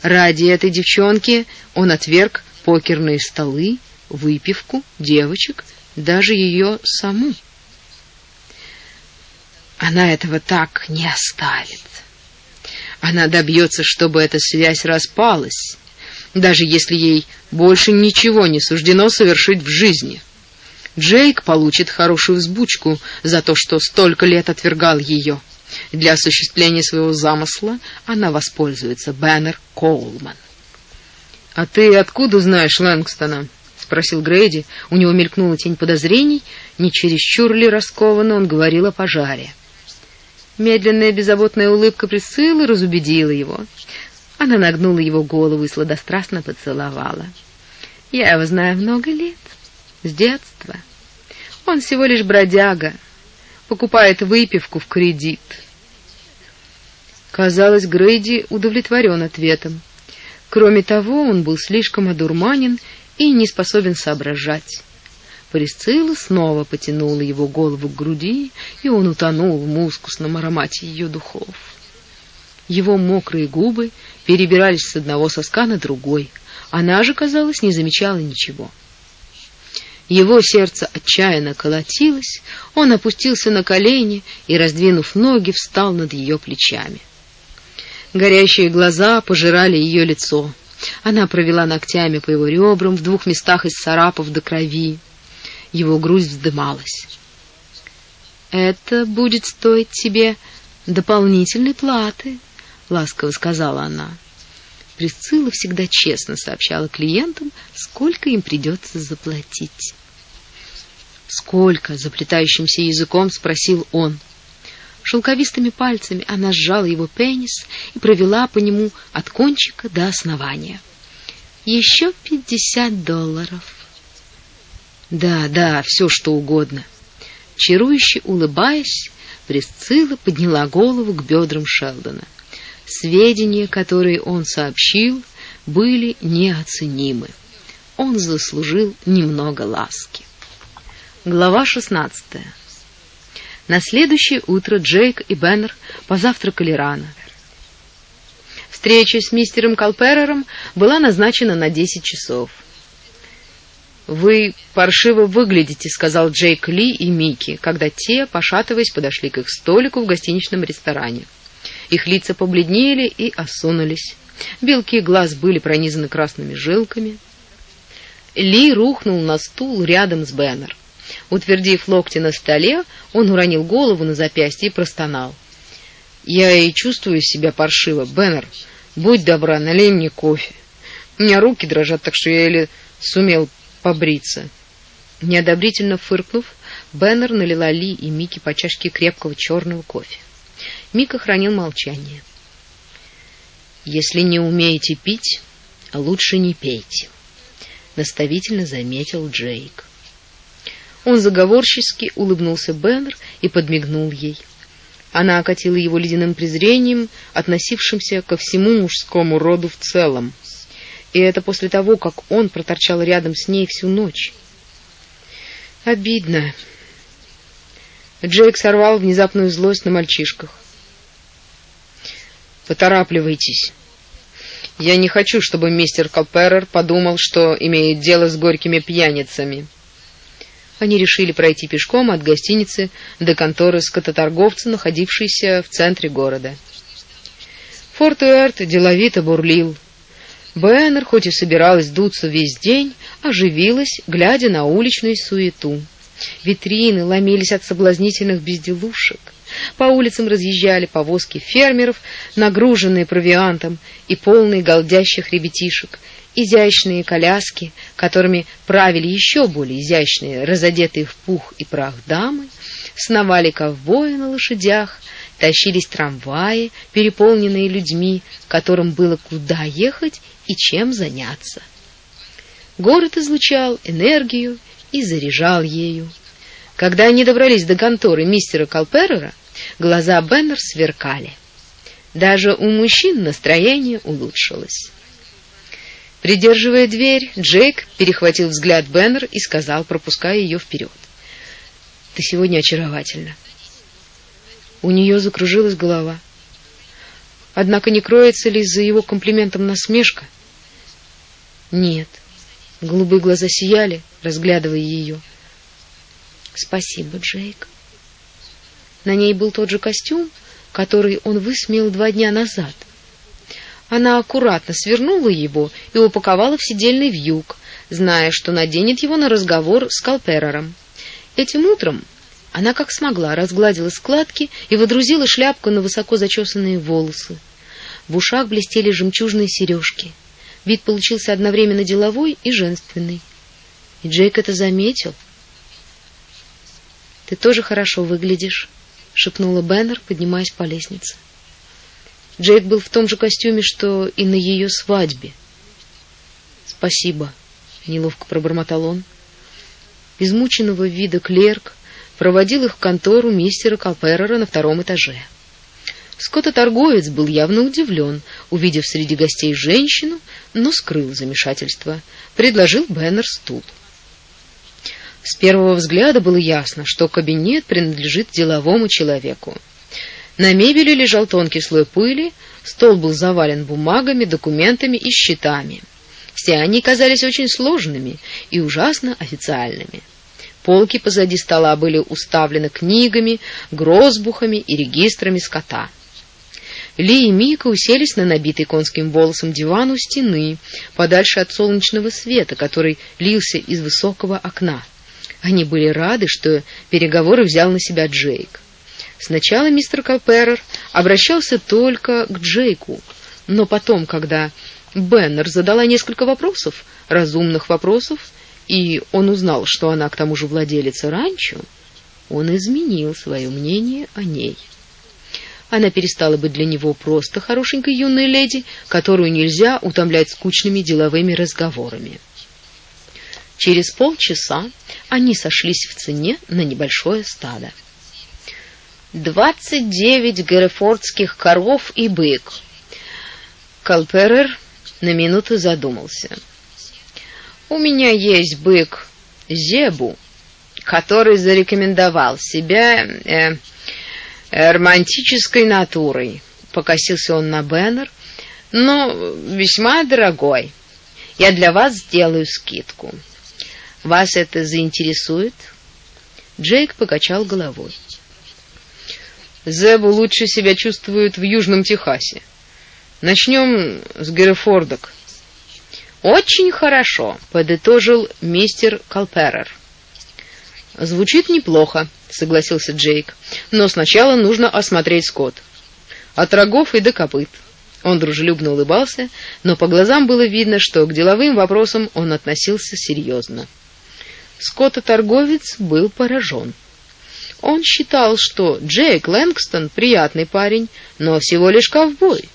Ради этой девчонки он отверг покерные столы, выпивку, девочек, даже ее саму. Она этого так не оставит. Она добьется, чтобы эта связь распалась, даже если ей больше ничего не суждено совершить в жизни. Джейк получит хорошую взбучку за то, что столько лет отвергал ее. Для осуществления своего замысла она воспользуется Бэннер Коулман. «А ты откуда знаешь Лэнгстона?» — спросил Грейди. У него мелькнула тень подозрений. Не чересчур ли раскованно он говорил о пожаре. Медленная беззаботная улыбка Присциллы разубедила его. Она нагнула его голову и сладострастно поцеловала. «Я его знаю много лет, с детства. Он всего лишь бродяга, покупает выпивку в кредит». Казалось, Грейди удовлетворен ответом. Кроме того, он был слишком одурманен и не способен соображать. Присцилла снова потянула его голову к груди, и он утонул в мускусном аромате ее духов. Его мокрые губы перебирались с одного соска на другой. Она же, казалось, не замечала ничего. Его сердце отчаянно колотилось, он опустился на колени и, раздвинув ноги, встал над ее плечами. Горящие глаза пожирали ее лицо. Она провела ногтями по его ребрам в двух местах из царапов до крови. Его грудь вздымалась. «Это будет стоить тебе дополнительной платы», — ласково сказала она. Присцилла всегда честно сообщала клиентам, сколько им придется заплатить. «Сколько?» — заплетающимся языком спросил он. Шелковистыми пальцами она сжала его пенис и провела по нему от кончика до основания. «Еще пятьдесят долларов». Да, да, все что угодно. Чарующе улыбаясь, Присцилла подняла голову к бедрам Шелдона. Сведения, которые он сообщил, были неоценимы. Он заслужил немного ласки. Глава шестнадцатая. На следующее утро Джейк и Беннер позавтракали рано. Встреча с мистером Калперером была назначена на десять часов. «Вы паршиво выглядите», — сказал Джейк Ли и Микки, когда те, пошатываясь, подошли к их столику в гостиничном ресторане. Их лица побледнели и осунулись. Белки глаз были пронизаны красными жилками. Ли рухнул на стул рядом с Беннер. Утвердив локти на столе, он уронил голову на запястье и простонал. «Я и чувствую себя паршиво. Беннер, будь добра, налей мне кофе. У меня руки дрожат, так что я еле сумел побриться. Неодобрительно фыркнув, Беннер налила Ли и Микки по чашке крепкого черного кофе. Мика хранил молчание. «Если не умеете пить, лучше не пейте», — наставительно заметил Джейк. Он заговорчески улыбнулся Беннер и подмигнул ей. Она окатила его ледяным презрением, относившимся ко всему мужскому роду в целом. И это после того, как он проторчал рядом с ней всю ночь. Обидно. Джейк сорвал внезапную злость на мальчишках. Поторапливайтесь. Я не хочу, чтобы мистер Калперер подумал, что имеет дело с горькими пьяницами. Они решили пройти пешком от гостиницы до конторы скототорговца, находившейся в центре города. Форт Уэрт деловито бурлил. Бэннер, хоть и собиралась дуться весь день, оживилась, глядя на уличную суету. Витрины ломились от соблазнительных безделушек. По улицам разъезжали повозки фермеров, нагруженные провиантом и полные голдящих ребятишек, изящные коляски, которыми правили еще более изящные, разодетые в пух и прах дамы, сновали ковбои на лошадях, тащились трамваи, переполненные людьми, которым было куда ехать и чем заняться. Город излучал энергию и заряжал ею. Когда они добрались до конторы мистера Калперера, глаза Беннер сверкали. Даже у мужчин настроение улучшилось. Придерживая дверь, Джейк перехватил взгляд Беннер и сказал, пропуская ее вперед. «Ты сегодня очаровательна». У нее закружилась голова. Однако не кроется ли за его комплиментом насмешка? Нет. Голубые глаза сияли, разглядывая ее. Спасибо, Джейк. На ней был тот же костюм, который он высмеял два дня назад. Она аккуратно свернула его и упаковала в сидельный вьюг, зная, что наденет его на разговор с Калперером. Этим утром она как смогла разгладила складки и водрузила шляпку на высоко зачесанные волосы. В ушах блестели жемчужные сережки. Вид получился одновременно деловой и женственный. И Джейк это заметил. Ты тоже хорошо выглядишь, шепнула Беннер, поднимаясь по лестнице. Джейк был в том же костюме, что и на ее свадьбе. Спасибо, неловко пробормотал он. Измученного вида клерк проводил их в контору мистера Калперера на втором этаже. Скототорговец был явно удивлен, увидев среди гостей женщину, но скрыл замешательство, предложил Беннер стул. С первого взгляда было ясно, что кабинет принадлежит деловому человеку. На мебели лежал тонкий слой пыли, стол был завален бумагами, документами и счетами. Все они казались очень сложными и ужасно официальными. Полки позади стола были уставлены книгами, грозбухами и регистрами скота. Ли и Мика уселись на набитый конским волосом диван у стены, подальше от солнечного света, который лился из высокого окна. Они были рады, что переговоры взял на себя Джейк. Сначала мистер Калперер обращался только к Джейку, но потом, когда Беннер задала несколько вопросов, разумных вопросов, и он узнал, что она к тому же владелица ранчо, он изменил свое мнение о ней. Она перестала быть для него просто хорошенькой юной леди, которую нельзя утомлять скучными деловыми разговорами. Через полчаса они сошлись в цене на небольшое стадо. «Двадцать девять герефордских коров и бык». Калперер на минуту задумался. У меня есть бык Зебу, который зарекомендовал себя э, э, романтической натурой. Покосился он на Беннер, но весьма дорогой. Я для вас сделаю скидку. Вас это заинтересует? Джейк покачал головой. Зебу лучше себя чувствует в Южном Техасе. Начнем с Герефордок. Очень хорошо, подытожил мистер Калперер. Звучит неплохо, согласился Джейк. Но сначала нужно осмотреть скот. От рогов и до копыт. Он дружелюбно улыбался, но по глазам было видно, что к деловым вопросам он относился серьезно. Скототорговец был поражен. Он считал, что Джейк Лэнгстон приятный парень, но всего лишь ковбой.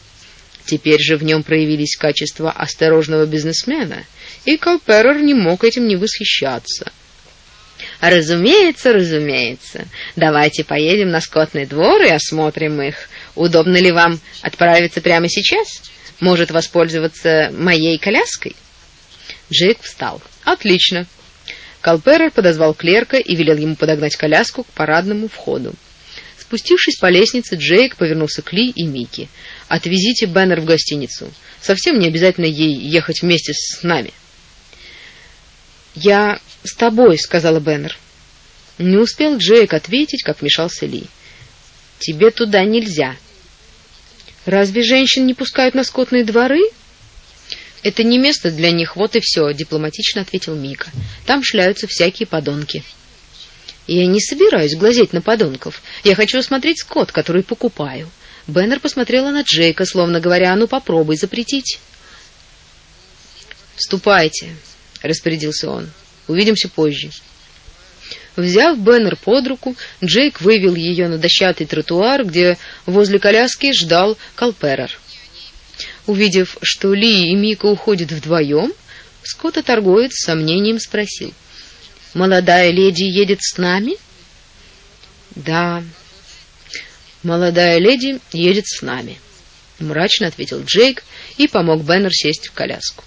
Теперь же в нем проявились качества осторожного бизнесмена, и Калперер не мог этим не восхищаться. «Разумеется, разумеется. Давайте поедем на скотный двор и осмотрим их. Удобно ли вам отправиться прямо сейчас? Может, воспользоваться моей коляской?» Джейк встал. «Отлично». Калперер подозвал клерка и велел ему подогнать коляску к парадному входу. Спустившись по лестнице, Джейк повернулся к Ли и Микки. Отвезите Беннер в гостиницу. Совсем не обязательно ей ехать вместе с нами. Я с тобой, сказала Беннер. Не успел Джейк ответить, как вмешался Ли. Тебе туда нельзя. Разве женщин не пускают на скотные дворы? Это не место для них, вот и все, дипломатично ответил Мика. Там шляются всякие подонки. Я не собираюсь глазеть на подонков. Я хочу осмотреть скот, который покупаю. Беннер посмотрела на Джейка, словно говоря, «А ну попробуй запретить». «Ступайте», — распорядился он. «Увидимся позже». Взяв Беннер под руку, Джейк вывел ее на дощатый тротуар, где возле коляски ждал Калперер. Увидев, что Ли и Мика уходят вдвоем, Скототорговец с сомнением спросил. «Молодая леди едет с нами?» «Да, молодая леди едет с нами», — мрачно ответил Джейк и помог Беннер сесть в коляску.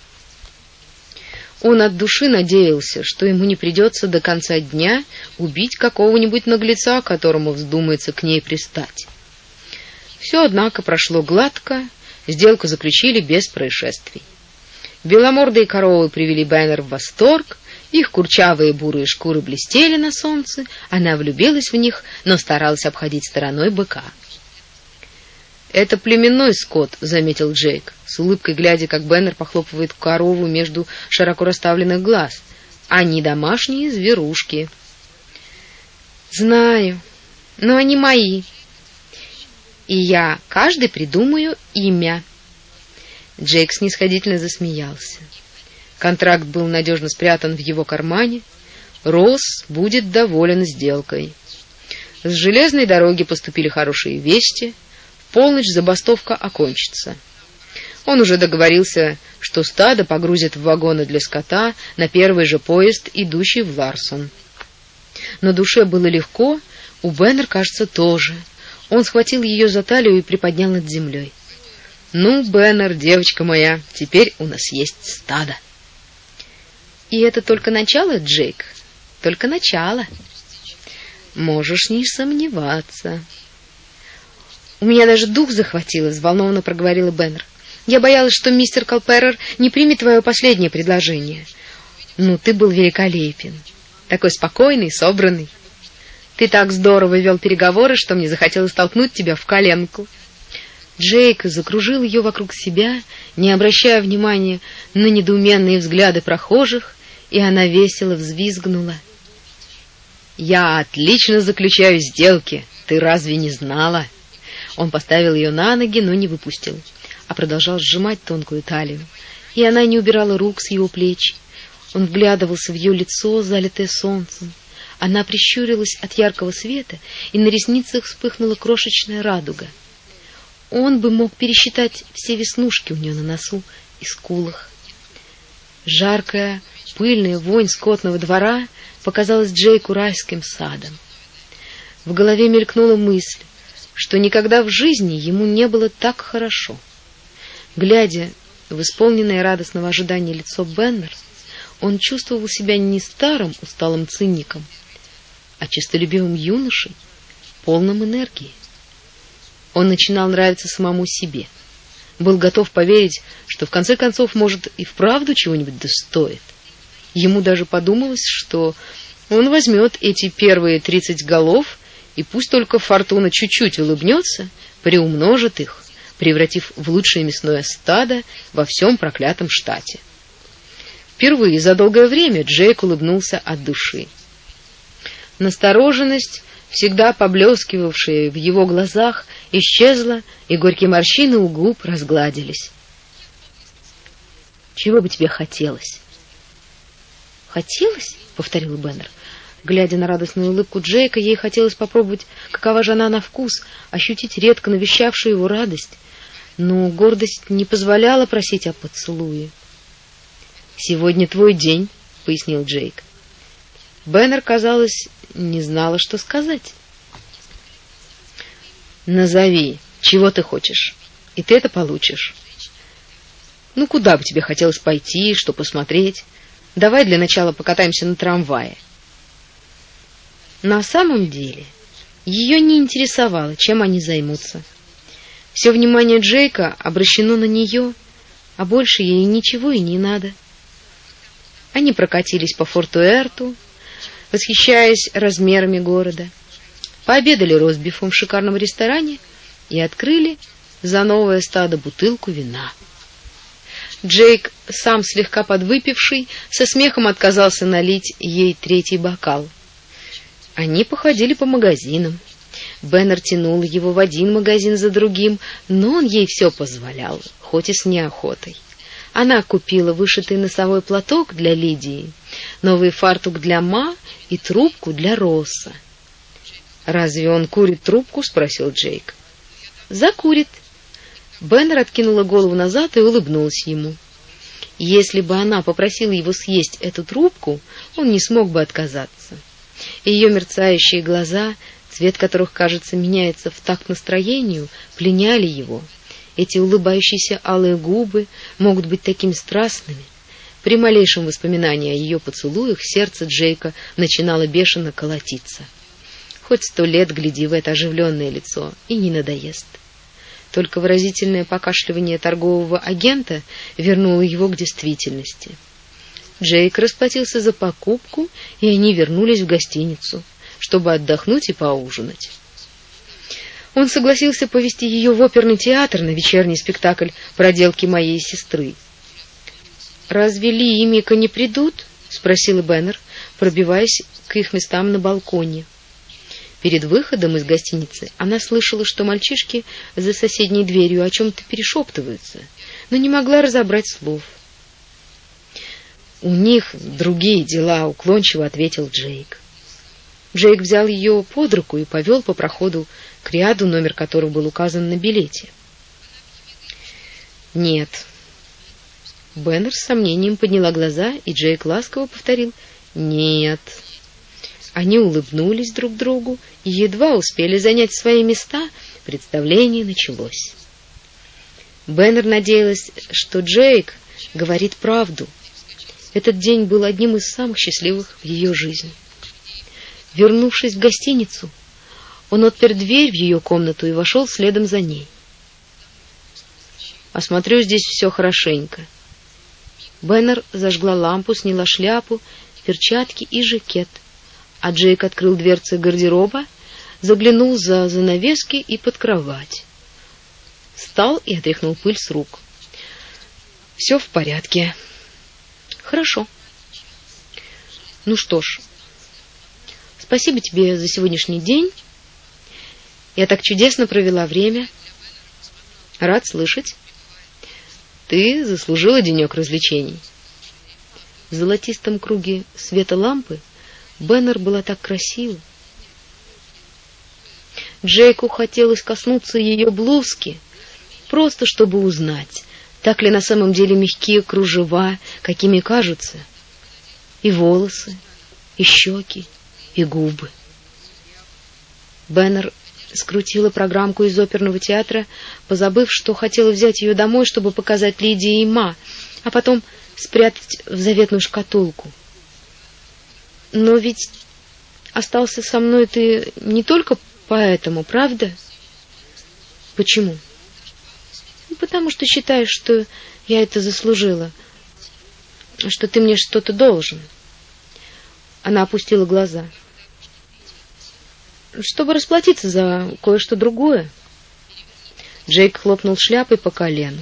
Он от души надеялся, что ему не придется до конца дня убить какого-нибудь наглеца, которому вздумается к ней пристать. Все, однако, прошло гладко, сделку заключили без происшествий. Беломордые коровы привели Бэннер в восторг, их курчавые бурые шкуры блестели на солнце, она влюбилась в них, но старалась обходить стороной быка. «Это племенной скот», — заметил Джейк, с улыбкой глядя, как Беннер похлопывает корову между широко расставленных глаз. «Они домашние зверушки». «Знаю, но они мои. И я каждый придумаю имя». Джейк снисходительно засмеялся. Контракт был надежно спрятан в его кармане. Росс будет доволен сделкой. С железной дороги поступили хорошие вести — полночь забастовка окончится. Он уже договорился, что стадо погрузят в вагоны для скота на первый же поезд, идущий в Ларсон. На душе было легко, у Беннер, кажется, тоже. Он схватил ее за талию и приподнял над землей. «Ну, Беннер, девочка моя, теперь у нас есть стадо». «И это только начало, Джейк? Только начало?» «Можешь не сомневаться». У меня даже дух захватило, взволнованно проговорила Беннер. Я боялась, что мистер Колперер не примет твое последнее предложение. Ну, ты был великолепен. Такой спокойный, собранный. Ты так здорово вел переговоры, что мне захотелось толкнуть тебя в коленку. Джейк закружил ее вокруг себя, не обращая внимания на недоуменные взгляды прохожих, и она весело взвизгнула. «Я отлично заключаю сделки. Ты разве не знала?» Он поставил ее на ноги, но не выпустил, а продолжал сжимать тонкую талию. И она не убирала рук с его плеч. Он вглядывался в ее лицо, залитое солнцем. Она прищурилась от яркого света, и на ресницах вспыхнула крошечная радуга. Он бы мог пересчитать все веснушки у нее на носу и скулах. Жаркая, пыльная вонь скотного двора показалась Джейку райским садом. В голове мелькнула мысль, что никогда в жизни ему не было так хорошо. Глядя в исполненное радостного ожидания лицо Беннер, он чувствовал себя не старым усталым циником, а честолюбивым юношей, полным энергии. Он начинал нравиться самому себе. Был готов поверить, что в конце концов может и вправду чего-нибудь достоит. Ему даже подумалось, что он возьмет эти первые тридцать голов и пусть только фортуна чуть-чуть улыбнется, приумножит их, превратив в лучшее мясное стадо во всем проклятом штате. Впервые за долгое время Джейк улыбнулся от души. Настороженность, всегда поблескивавшая в его глазах, исчезла, и горькие морщины у губ разгладились. «Чего бы тебе хотелось?» «Хотелось?» — повторил Беннер. Глядя на радостную улыбку Джейка, ей хотелось попробовать, какова же она на вкус, ощутить редко навещавшую его радость, но гордость не позволяла просить о поцелуе. «Сегодня твой день», — пояснил Джейк. Беннер, казалось, не знала, что сказать. «Назови, чего ты хочешь, и ты это получишь. Ну, куда бы тебе хотелось пойти, что посмотреть? Давай для начала покатаемся на трамвае». На самом деле, ее не интересовало, чем они займутся. Все внимание Джейка обращено на нее, а больше ей ничего и не надо. Они прокатились по форту Эрту, восхищаясь размерами города, пообедали ростбифом в шикарном ресторане и открыли за новое стадо бутылку вина. Джейк, сам слегка подвыпивший, со смехом отказался налить ей третий бокал. Они походили по магазинам. Беннер тянул его в один магазин за другим, но он ей все позволял, хоть и с неохотой. Она купила вышитый носовой платок для Лидии, новый фартук для Ма и трубку для Росса. «Разве он курит трубку?» — спросил Джейк. «Закурит». Беннер откинула голову назад и улыбнулась ему. Если бы она попросила его съесть эту трубку, он не смог бы отказаться. Ее мерцающие глаза, цвет которых, кажется, меняется в такт настроению, пленяли его. Эти улыбающиеся алые губы могут быть такими страстными. При малейшем воспоминании о ее поцелуях сердце Джейка начинало бешено колотиться. Хоть сто лет гляди в это оживленное лицо, и не надоест. Только выразительное покашливание торгового агента вернуло его к действительности. Джейк расплатился за покупку, и они вернулись в гостиницу, чтобы отдохнуть и поужинать. Он согласился повести ее в оперный театр на вечерний спектакль «Проделки моей сестры». «Разве Ли и Мика не придут?» — спросила Беннер, пробиваясь к их местам на балконе. Перед выходом из гостиницы она слышала, что мальчишки за соседней дверью о чем-то перешептываются, но не могла разобрать слов. «У них другие дела», — уклончиво ответил Джейк. Джейк взял ее под руку и повел по проходу к ряду, номер которого был указан на билете. «Нет». Беннер с сомнением подняла глаза, и Джейк ласково повторил «Нет». Они улыбнулись друг другу и едва успели занять свои места, представление началось. Беннер надеялась, что Джейк говорит правду. Этот день был одним из самых счастливых в ее жизни. Вернувшись в гостиницу, он отпер дверь в ее комнату и вошел следом за ней. Осмотрю здесь все хорошенько. Беннер зажгла лампу, сняла шляпу, перчатки и жакет — а Джейк открыл дверцы гардероба, заглянул за занавески и под кровать. Встал и отряхнул пыль с рук. Все в порядке. Хорошо. Ну что ж, спасибо тебе за сегодняшний день. Я так чудесно провела время. Рад слышать. Ты заслужила денек развлечений. В золотистом круге света лампы Беннер была так красива. Джейку хотелось коснуться ее блузки, просто чтобы узнать, так ли на самом деле мягкие кружева, какими кажутся, и волосы, и щеки, и губы. Беннер скрутила программку из оперного театра, позабыв, что хотела взять ее домой, чтобы показать Лидии и Ма, а потом спрятать в заветную шкатулку. Но ведь остался со мной ты не только поэтому, правда? Почему? Ну, потому что считаешь, что я это заслужила, что ты мне что-то должен. Она опустила глаза. Чтобы расплатиться за кое-что другое. Джейк хлопнул шляпой по колену.